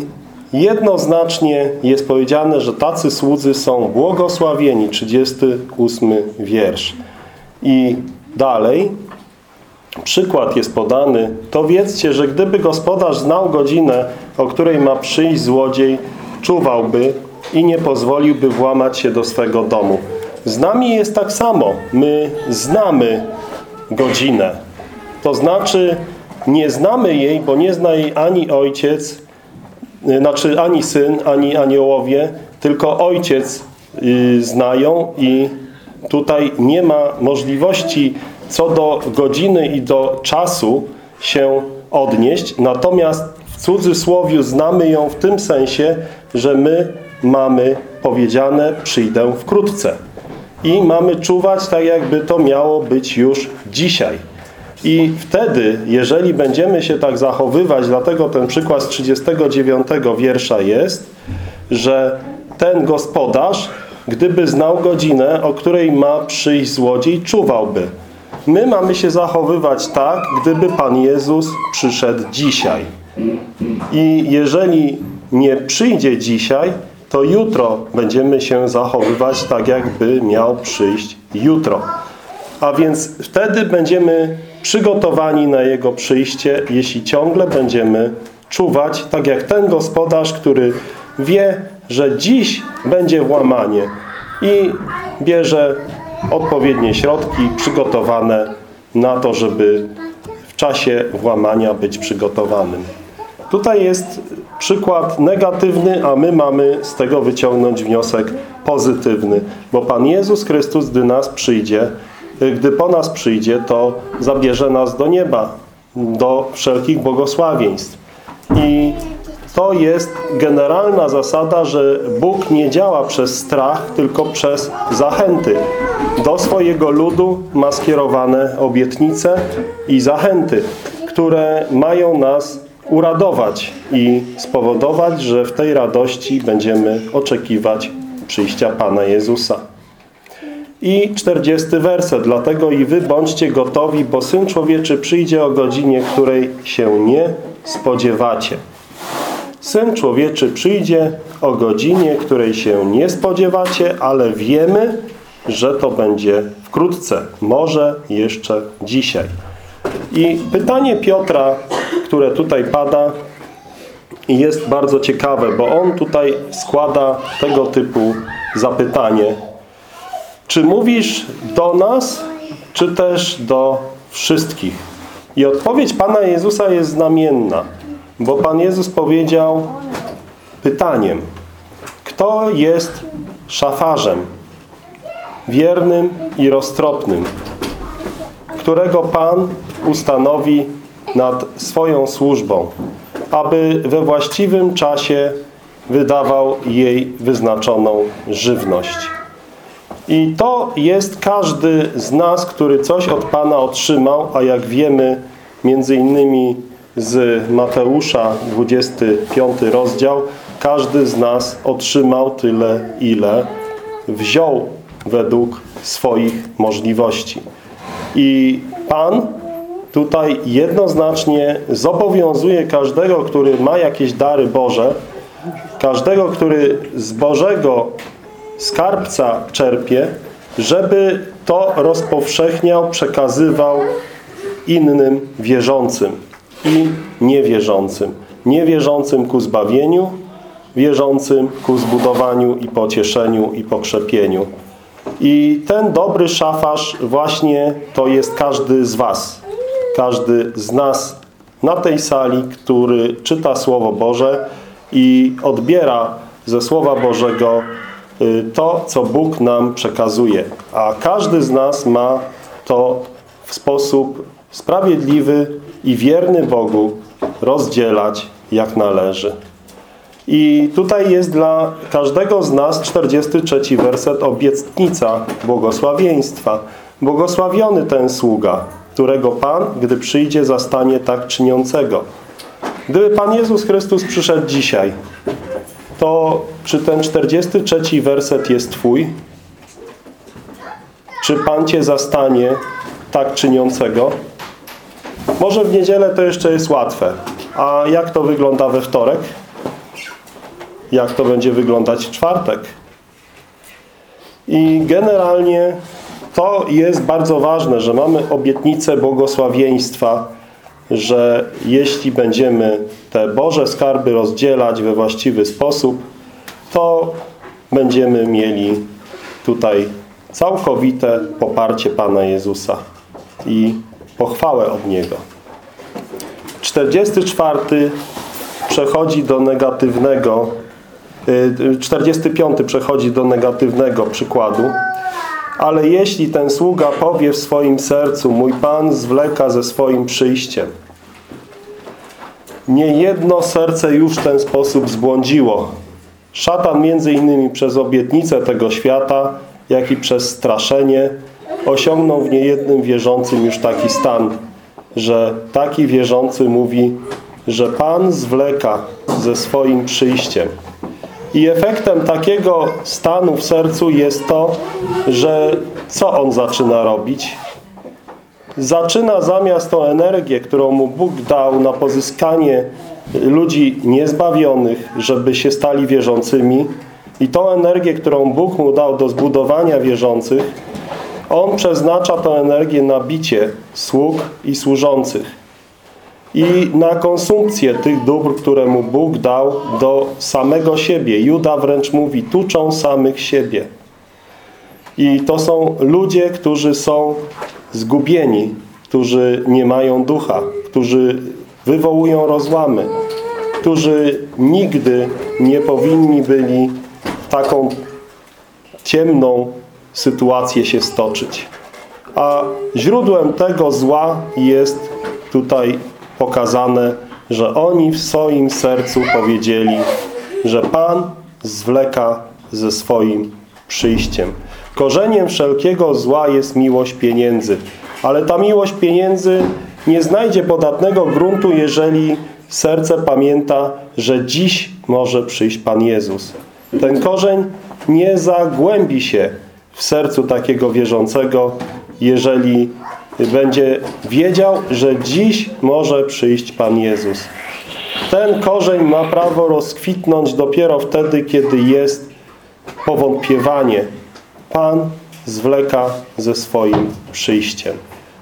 jednoznacznie jest powiedziane, że tacy słudzy są błogosławieni. 38 wiersz. I dalej przykład jest podany, to wiedzcie, że gdyby gospodarz znał godzinę, o której ma przyjść złodziej, czuwałby i nie pozwoliłby włamać się do swego domu. Z nami jest tak samo. My znamy godzinę. To znaczy nie znamy jej, bo nie zna jej ani ojciec, y, znaczy ani syn, ani aniołowie, tylko ojciec y, znają i tutaj nie ma możliwości co do godziny i do czasu się odnieść. Natomiast w cudzysłowiu znamy ją w tym sensie, że my mamy powiedziane przyjdę wkrótce. I mamy czuwać tak jakby to miało być już dzisiaj. I wtedy, jeżeli będziemy się tak zachowywać, dlatego ten przykład z 39 wiersza jest, że ten gospodarz gdyby znał godzinę, o której ma przyjść złodziej, czuwałby. My mamy się zachowywać tak, gdyby Pan Jezus przyszedł dzisiaj. I jeżeli nie przyjdzie dzisiaj, to jutro będziemy się zachowywać tak, jakby miał przyjść jutro. A więc wtedy będziemy przygotowani na Jego przyjście, jeśli ciągle będziemy czuwać, tak jak ten gospodarz, który wie, że dziś będzie włamanie i bierze odpowiednie środki przygotowane na to, żeby w czasie włamania być przygotowanym. Tutaj jest przykład negatywny, a my mamy z tego wyciągnąć wniosek pozytywny. Bo Pan Jezus Chrystus, gdy nas przyjdzie, gdy po nas przyjdzie, to zabierze nas do nieba, do wszelkich błogosławieństw. I to jest generalna zasada, że Bóg nie działa przez strach, tylko przez zachęty. Do swojego ludu ma skierowane obietnice i zachęty, które mają nas uradować i spowodować, że w tej radości będziemy oczekiwać przyjścia Pana Jezusa. I czterdziesty werset. Dlatego i wy bądźcie gotowi, bo Syn Człowieczy przyjdzie o godzinie, której się nie spodziewacie. Syn Człowieczy przyjdzie o godzinie, której się nie spodziewacie, ale wiemy, że to będzie wkrótce. Może jeszcze dzisiaj. I pytanie Piotra, które tutaj pada, jest bardzo ciekawe, bo on tutaj składa tego typu zapytanie. Czy mówisz do nas, czy też do wszystkich? I odpowiedź Pana Jezusa jest znamienna, bo Pan Jezus powiedział pytaniem. Kto jest szafarzem? Wiernym i roztropnym, którego Pan ustanowi nad swoją służbą, aby we właściwym czasie wydawał jej wyznaczoną żywność. I to jest każdy z nas, który coś od Pana otrzymał, a jak wiemy między innymi z Mateusza 25 rozdział, każdy z nas otrzymał tyle, ile wziął według swoich możliwości. I Pan tutaj jednoznacznie zobowiązuje każdego, który ma jakieś dary Boże, każdego, który z Bożego skarbca czerpie, żeby to rozpowszechniał, przekazywał innym wierzącym i niewierzącym. Niewierzącym ku zbawieniu, wierzącym ku zbudowaniu i pocieszeniu i pokrzepieniu. I ten dobry szafarz właśnie to jest każdy z was. Każdy z nas na tej sali, który czyta Słowo Boże i odbiera ze Słowa Bożego y, to, co Bóg nam przekazuje. A każdy z nas ma to w sposób sprawiedliwy i wierny Bogu rozdzielać jak należy. I tutaj jest dla każdego z nas 43 werset obietnica błogosławieństwa. Błogosławiony ten sługa, którego Pan, gdy przyjdzie, zastanie tak czyniącego. Gdyby Pan Jezus Chrystus przyszedł dzisiaj, to czy ten 43 werset jest Twój? Czy Pan Cię zastanie tak czyniącego? Może w niedzielę to jeszcze jest łatwe. A jak to wygląda we wtorek? Jak to będzie wyglądać w czwartek? I generalnie to jest bardzo ważne, że mamy obietnicę błogosławieństwa, że jeśli będziemy te Boże skarby rozdzielać we właściwy sposób, to będziemy mieli tutaj całkowite poparcie Pana Jezusa i pochwałę od Niego. 44 przechodzi do negatywnego, 45 przechodzi do negatywnego przykładu. Ale jeśli ten sługa powie w swoim sercu, mój Pan zwleka ze swoim przyjściem. Nie jedno serce już w ten sposób zbłądziło. Szatan między innymi przez obietnicę tego świata, jak i przez straszenie osiągnął w niejednym wierzącym już taki stan, że taki wierzący mówi, że Pan zwleka ze swoim przyjściem. I efektem takiego stanu w sercu jest to, że co on zaczyna robić? Zaczyna zamiast tą energię, którą mu Bóg dał na pozyskanie ludzi niezbawionych, żeby się stali wierzącymi i tą energię, którą Bóg mu dał do zbudowania wierzących, on przeznacza tę energię na bicie sług i służących i na konsumpcję tych dóbr, które mu Bóg dał do samego siebie. Juda wręcz mówi, tuczą samych siebie. I to są ludzie, którzy są zgubieni, którzy nie mają ducha, którzy wywołują rozłamy, którzy nigdy nie powinni byli w taką ciemną sytuację się stoczyć. A źródłem tego zła jest tutaj pokazane, że oni w swoim sercu powiedzieli, że Pan zwleka ze swoim przyjściem. Korzeniem wszelkiego zła jest miłość pieniędzy. Ale ta miłość pieniędzy nie znajdzie podatnego gruntu, jeżeli serce pamięta, że dziś może przyjść Pan Jezus. Ten korzeń nie zagłębi się w sercu takiego wierzącego, jeżeli będzie wiedział, że dziś może przyjść Pan Jezus. Ten korzeń ma prawo rozkwitnąć dopiero wtedy, kiedy jest powątpiewanie. Pan zwleka ze swoim przyjściem.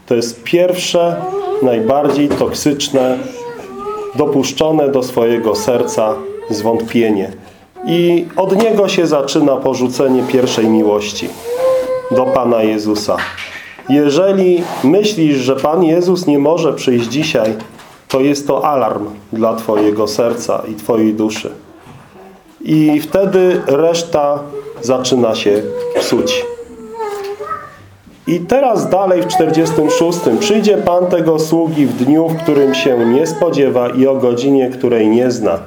To jest pierwsze, najbardziej toksyczne, dopuszczone do swojego serca zwątpienie. I od niego się zaczyna porzucenie pierwszej miłości do Pana Jezusa. Jeżeli myślisz, że Pan Jezus nie może przyjść dzisiaj, to jest to alarm dla Twojego serca i Twojej duszy. I wtedy reszta zaczyna się psuć. I teraz dalej w 46. Przyjdzie Pan tego sługi w dniu, w którym się nie spodziewa i o godzinie, której nie zna.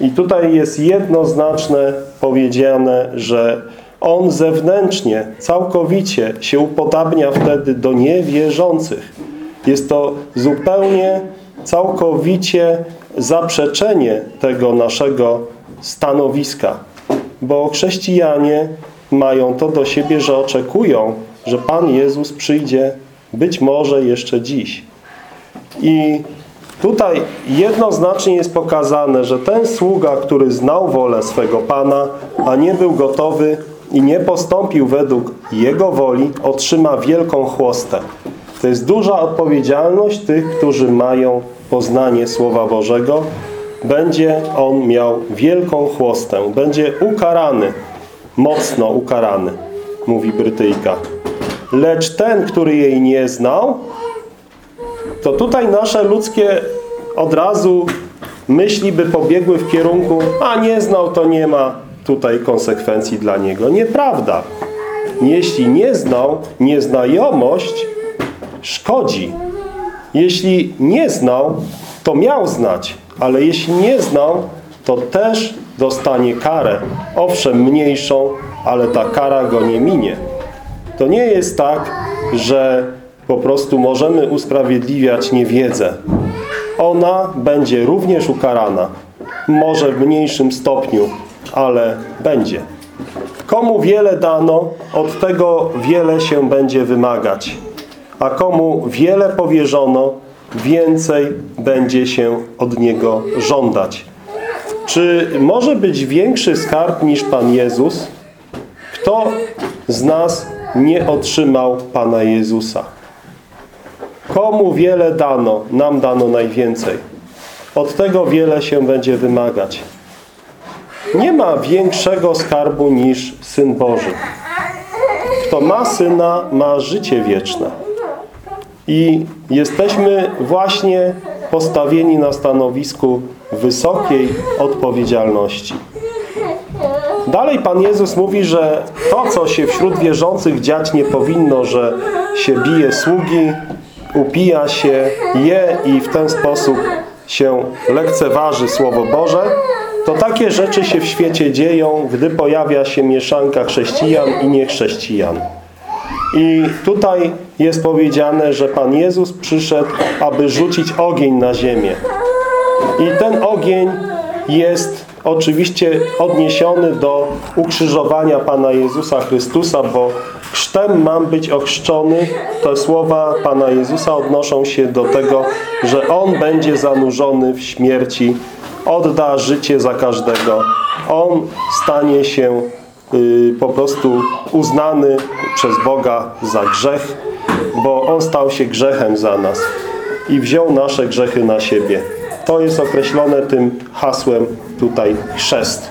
I tutaj jest jednoznaczne powiedziane, że on zewnętrznie, całkowicie się upodabnia wtedy do niewierzących. Jest to zupełnie, całkowicie zaprzeczenie tego naszego stanowiska. Bo chrześcijanie mają to do siebie, że oczekują, że Pan Jezus przyjdzie być może jeszcze dziś. I tutaj jednoznacznie jest pokazane, że ten sługa, który znał wolę swego Pana, a nie był gotowy i nie postąpił według Jego woli, otrzyma wielką chłostę. To jest duża odpowiedzialność tych, którzy mają poznanie Słowa Bożego. Będzie on miał wielką chłostę. Będzie ukarany, mocno ukarany, mówi Brytyjka. Lecz ten, który jej nie znał, to tutaj nasze ludzkie od razu myśli by pobiegły w kierunku, a nie znał, to nie ma tutaj konsekwencji dla niego. Nieprawda. Jeśli nie znał, nieznajomość szkodzi. Jeśli nie znał, to miał znać, ale jeśli nie znał, to też dostanie karę. Owszem, mniejszą, ale ta kara go nie minie. To nie jest tak, że po prostu możemy usprawiedliwiać niewiedzę. Ona będzie również ukarana. Może w mniejszym stopniu, ale będzie. Komu wiele dano, od tego wiele się będzie wymagać. A komu wiele powierzono, więcej będzie się od niego żądać. Czy może być większy skarb niż Pan Jezus? Kto z nas nie otrzymał Pana Jezusa? Komu wiele dano, nam dano najwięcej. Od tego wiele się będzie wymagać. Nie ma większego skarbu niż Syn Boży. Kto ma Syna, ma życie wieczne. I jesteśmy właśnie postawieni na stanowisku wysokiej odpowiedzialności. Dalej Pan Jezus mówi, że to, co się wśród wierzących dziać nie powinno, że się bije sługi, upija się, je i w ten sposób się lekceważy Słowo Boże, to takie rzeczy się w świecie dzieją, gdy pojawia się mieszanka chrześcijan i niechrześcijan. I tutaj jest powiedziane, że Pan Jezus przyszedł, aby rzucić ogień na ziemię. I ten ogień jest oczywiście odniesiony do ukrzyżowania Pana Jezusa Chrystusa, bo chrztem mam być ochrzczony. Te słowa Pana Jezusa odnoszą się do tego, że On będzie zanurzony w śmierci, odda życie za każdego. On stanie się y, po prostu uznany przez Boga za grzech, bo On stał się grzechem za nas i wziął nasze grzechy na siebie. To jest określone tym hasłem tutaj chrzest.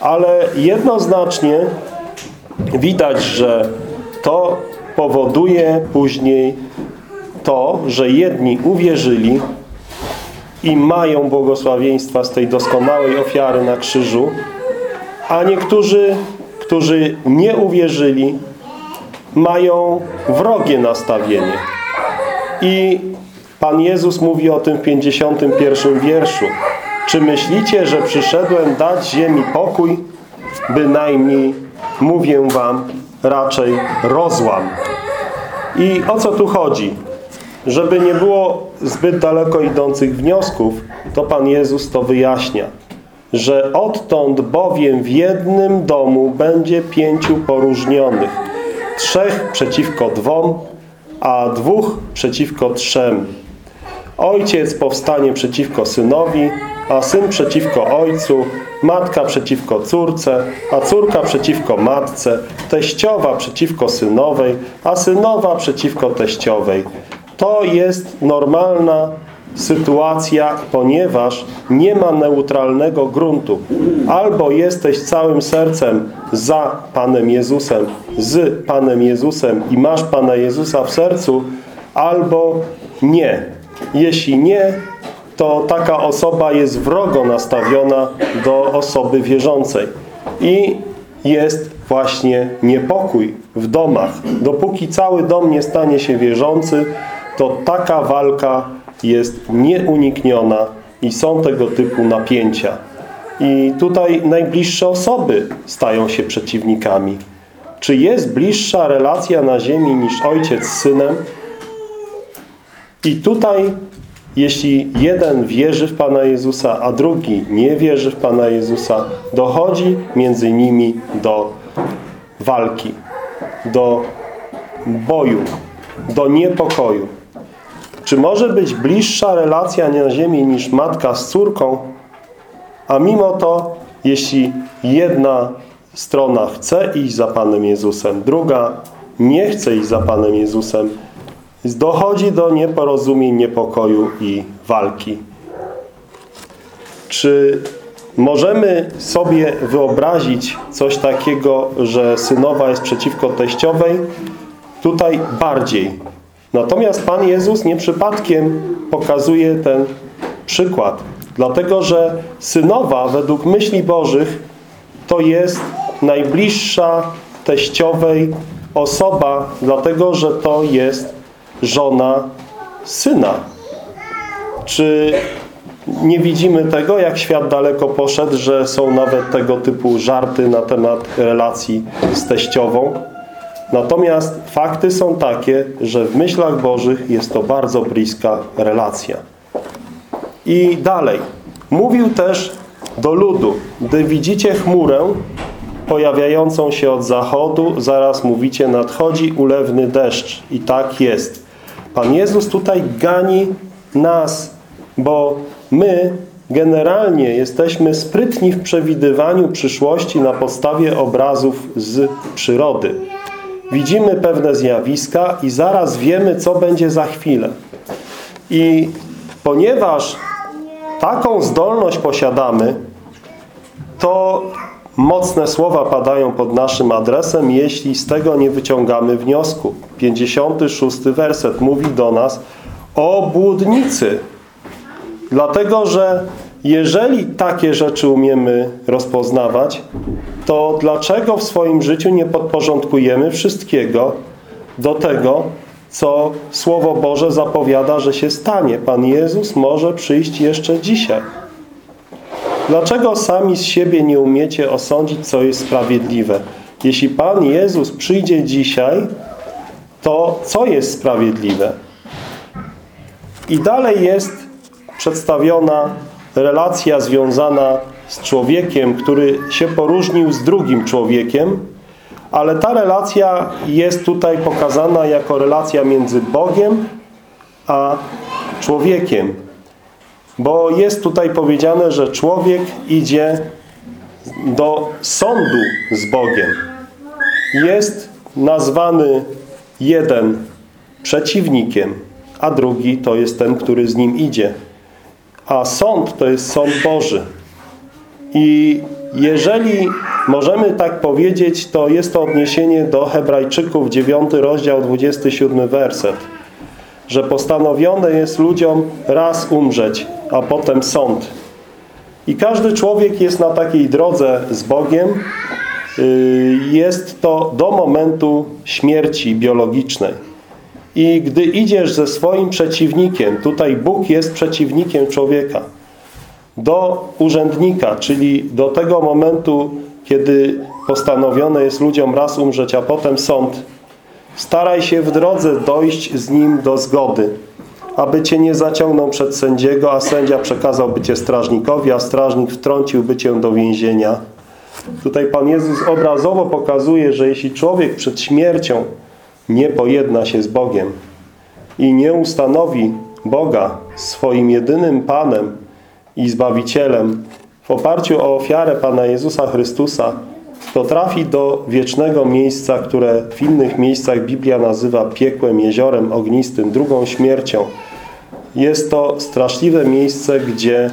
Ale jednoznacznie widać, że to powoduje później to, że jedni uwierzyli i mają błogosławieństwa z tej doskonałej ofiary na krzyżu, a niektórzy, którzy nie uwierzyli, mają wrogie nastawienie. I Pan Jezus mówi o tym w 51 wierszu. Czy myślicie, że przyszedłem dać ziemi pokój? Bynajmniej, mówię wam, raczej rozłam. I o co tu chodzi? Żeby nie było zbyt daleko idących wniosków, to Pan Jezus to wyjaśnia. Że odtąd bowiem w jednym domu będzie pięciu poróżnionych. Trzech przeciwko dwom, a dwóch przeciwko trzem. Ojciec powstanie przeciwko synowi, a syn przeciwko ojcu, matka przeciwko córce, a córka przeciwko matce, teściowa przeciwko synowej, a synowa przeciwko teściowej. To jest normalna sytuacja, ponieważ nie ma neutralnego gruntu. Albo jesteś całym sercem za Panem Jezusem, z Panem Jezusem i masz Pana Jezusa w sercu, albo nie. Jeśli nie, to taka osoba jest wrogo nastawiona do osoby wierzącej. I jest właśnie niepokój w domach. Dopóki cały dom nie stanie się wierzący, to taka walka jest nieunikniona i są tego typu napięcia. I tutaj najbliższe osoby stają się przeciwnikami. Czy jest bliższa relacja na ziemi niż ojciec z synem? I tutaj, jeśli jeden wierzy w Pana Jezusa, a drugi nie wierzy w Pana Jezusa, dochodzi między nimi do walki, do boju, do niepokoju. Czy może być bliższa relacja na ziemi niż matka z córką? A mimo to, jeśli jedna strona chce iść za Panem Jezusem, druga nie chce iść za Panem Jezusem, dochodzi do nieporozumień, niepokoju i walki. Czy możemy sobie wyobrazić coś takiego, że synowa jest przeciwko teściowej? Tutaj bardziej. Natomiast Pan Jezus nie przypadkiem pokazuje ten przykład. Dlatego, że synowa według myśli Bożych to jest najbliższa teściowej osoba, dlatego, że to jest żona syna. Czy nie widzimy tego, jak świat daleko poszedł, że są nawet tego typu żarty na temat relacji z teściową? Natomiast fakty są takie, że w myślach Bożych jest to bardzo bliska relacja. I dalej. Mówił też do ludu, gdy widzicie chmurę pojawiającą się od zachodu, zaraz mówicie, nadchodzi ulewny deszcz. I tak jest. Pan Jezus tutaj gani nas, bo my generalnie jesteśmy sprytni w przewidywaniu przyszłości na podstawie obrazów z przyrody. Widzimy pewne zjawiska i zaraz wiemy, co będzie za chwilę. I ponieważ taką zdolność posiadamy, to mocne słowa padają pod naszym adresem, jeśli z tego nie wyciągamy wniosku. 56 werset mówi do nas o błudnicy. Dlatego, że jeżeli takie rzeczy umiemy rozpoznawać, to dlaczego w swoim życiu nie podporządkujemy wszystkiego do tego, co Słowo Boże zapowiada, że się stanie? Pan Jezus może przyjść jeszcze dzisiaj. Dlaczego sami z siebie nie umiecie osądzić, co jest sprawiedliwe? Jeśli Pan Jezus przyjdzie dzisiaj, to co jest sprawiedliwe? I dalej jest przedstawiona relacja związana z człowiekiem, który się poróżnił z drugim człowiekiem, ale ta relacja jest tutaj pokazana jako relacja między Bogiem a człowiekiem. Bo jest tutaj powiedziane, że człowiek idzie do sądu z Bogiem. Jest nazwany jeden przeciwnikiem, a drugi to jest ten, który z nim idzie. A sąd to jest sąd Boży. I jeżeli możemy tak powiedzieć, to jest to odniesienie do Hebrajczyków, 9 rozdział, 27 werset. Że postanowione jest ludziom raz umrzeć, a potem sąd. I każdy człowiek jest na takiej drodze z Bogiem. Yy, Jest to do momentu śmierci biologicznej. I gdy idziesz ze swoim przeciwnikiem, tutaj Bóg jest przeciwnikiem człowieka, do urzędnika, czyli do tego momentu, kiedy postanowione jest ludziom raz umrzeć, a potem sąd, staraj się w drodze dojść z nim do zgody, aby cię nie zaciągnął przed sędziego, a sędzia przekazałby cię strażnikowi, a strażnik wtrąciłby cię do więzienia. Tutaj Pan Jezus obrazowo pokazuje, że jeśli człowiek przed śmiercią nie pojedna się z Bogiem i nie ustanowi Boga swoim jedynym Panem i Zbawicielem w oparciu o ofiarę Pana Jezusa Chrystusa, to trafi do wiecznego miejsca, które w innych miejscach Biblia nazywa piekłem, jeziorem ognistym, drugą śmiercią. Jest to straszliwe miejsce, gdzie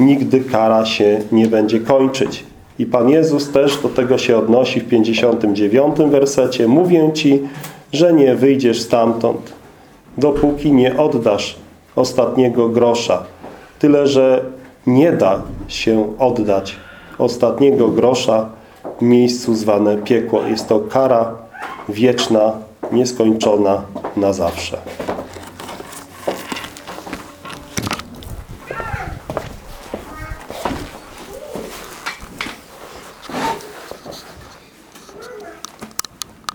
nigdy kara się nie będzie kończyć. I Pan Jezus też do tego się odnosi w 59 wersecie. Mówię Ci, że nie wyjdziesz stamtąd, dopóki nie oddasz ostatniego grosza. Tyle, że nie da się oddać ostatniego grosza miejscu zwane piekło. Jest to kara wieczna, nieskończona na zawsze.